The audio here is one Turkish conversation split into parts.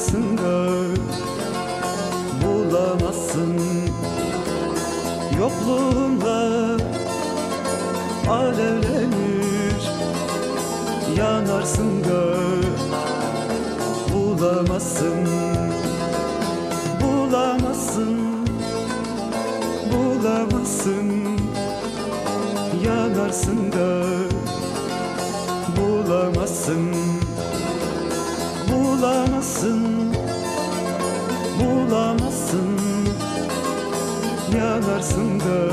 Yanarsın da bulamazsın. Yokluğunla alevlenir Yanarsın da bulamazsın. Bulamazsın Bulamazsın. Yanarsın da bulamazsın Bulamazsın Bulamazsın. Yanarsın da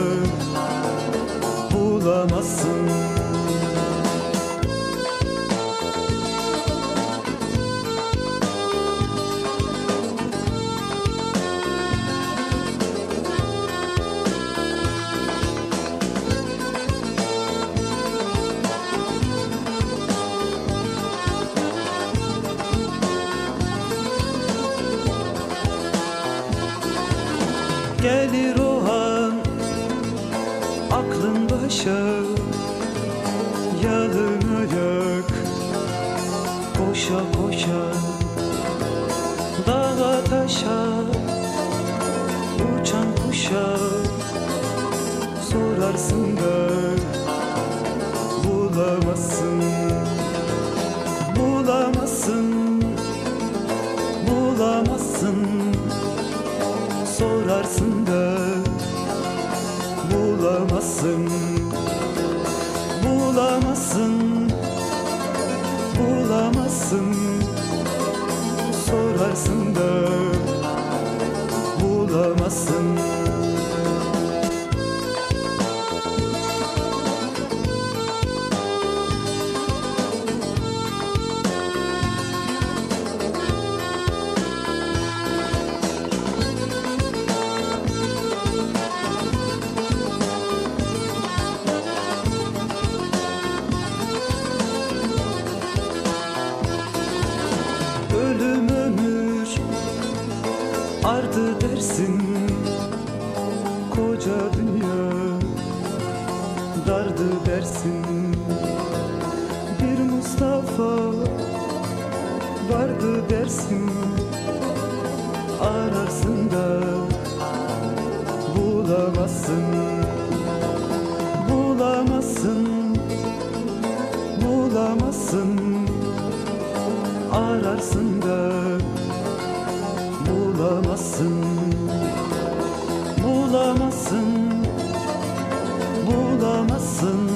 bulamazsın Gelir o an aklın başa Yalın ayak koşa koşa Dağa taşa uçan kuşa Sorarsın da bulamazsın Bulamazsın Bulamazsın bulamazsın bulamazsın bulamazsın sorarsın da dersin Koca dünya dardı dersin. Bir Mustafa vardı dersin. Ararsın da bulamazsın Bulamazsın Bulamazsın. Ararsın da bulamazsın bulamazsın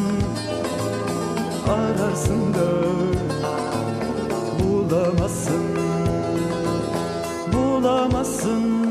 ararsın da bulamazsın bulamazsın